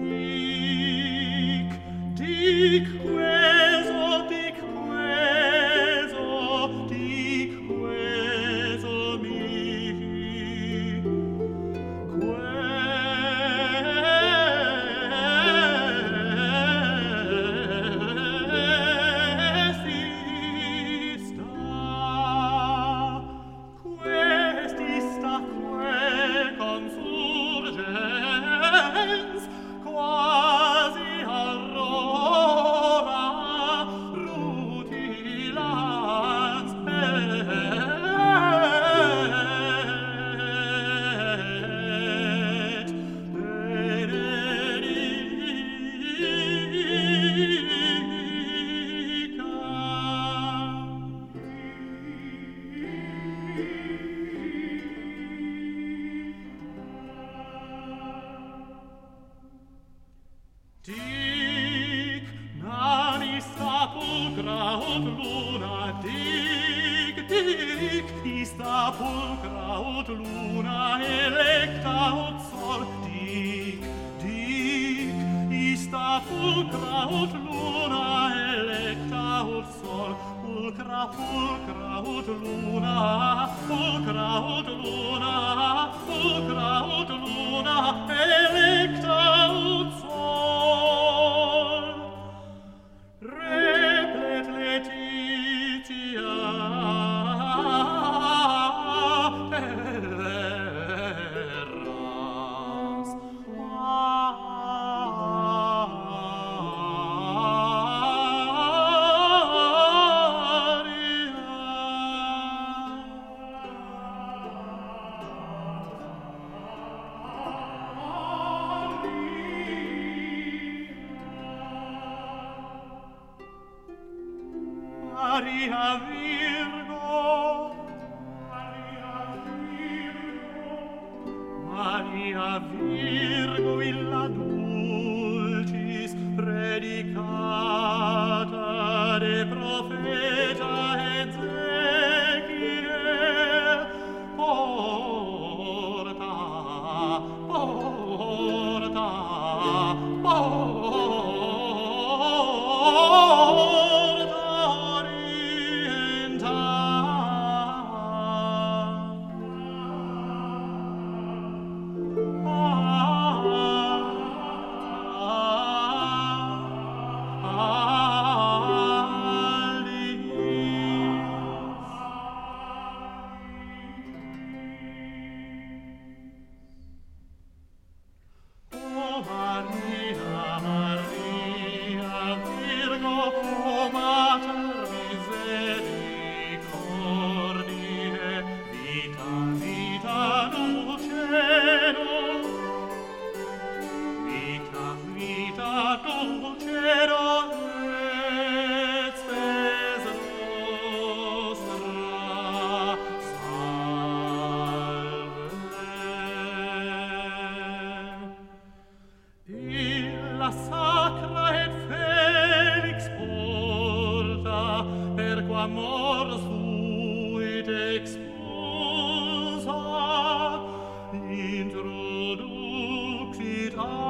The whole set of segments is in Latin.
We hic ista pulcra ut luna electa ut sol. Dic dic ista pulcra ut luna electa ut sol. Pulcra pulcra ut luna ut Maria, exposa introducit ad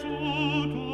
To.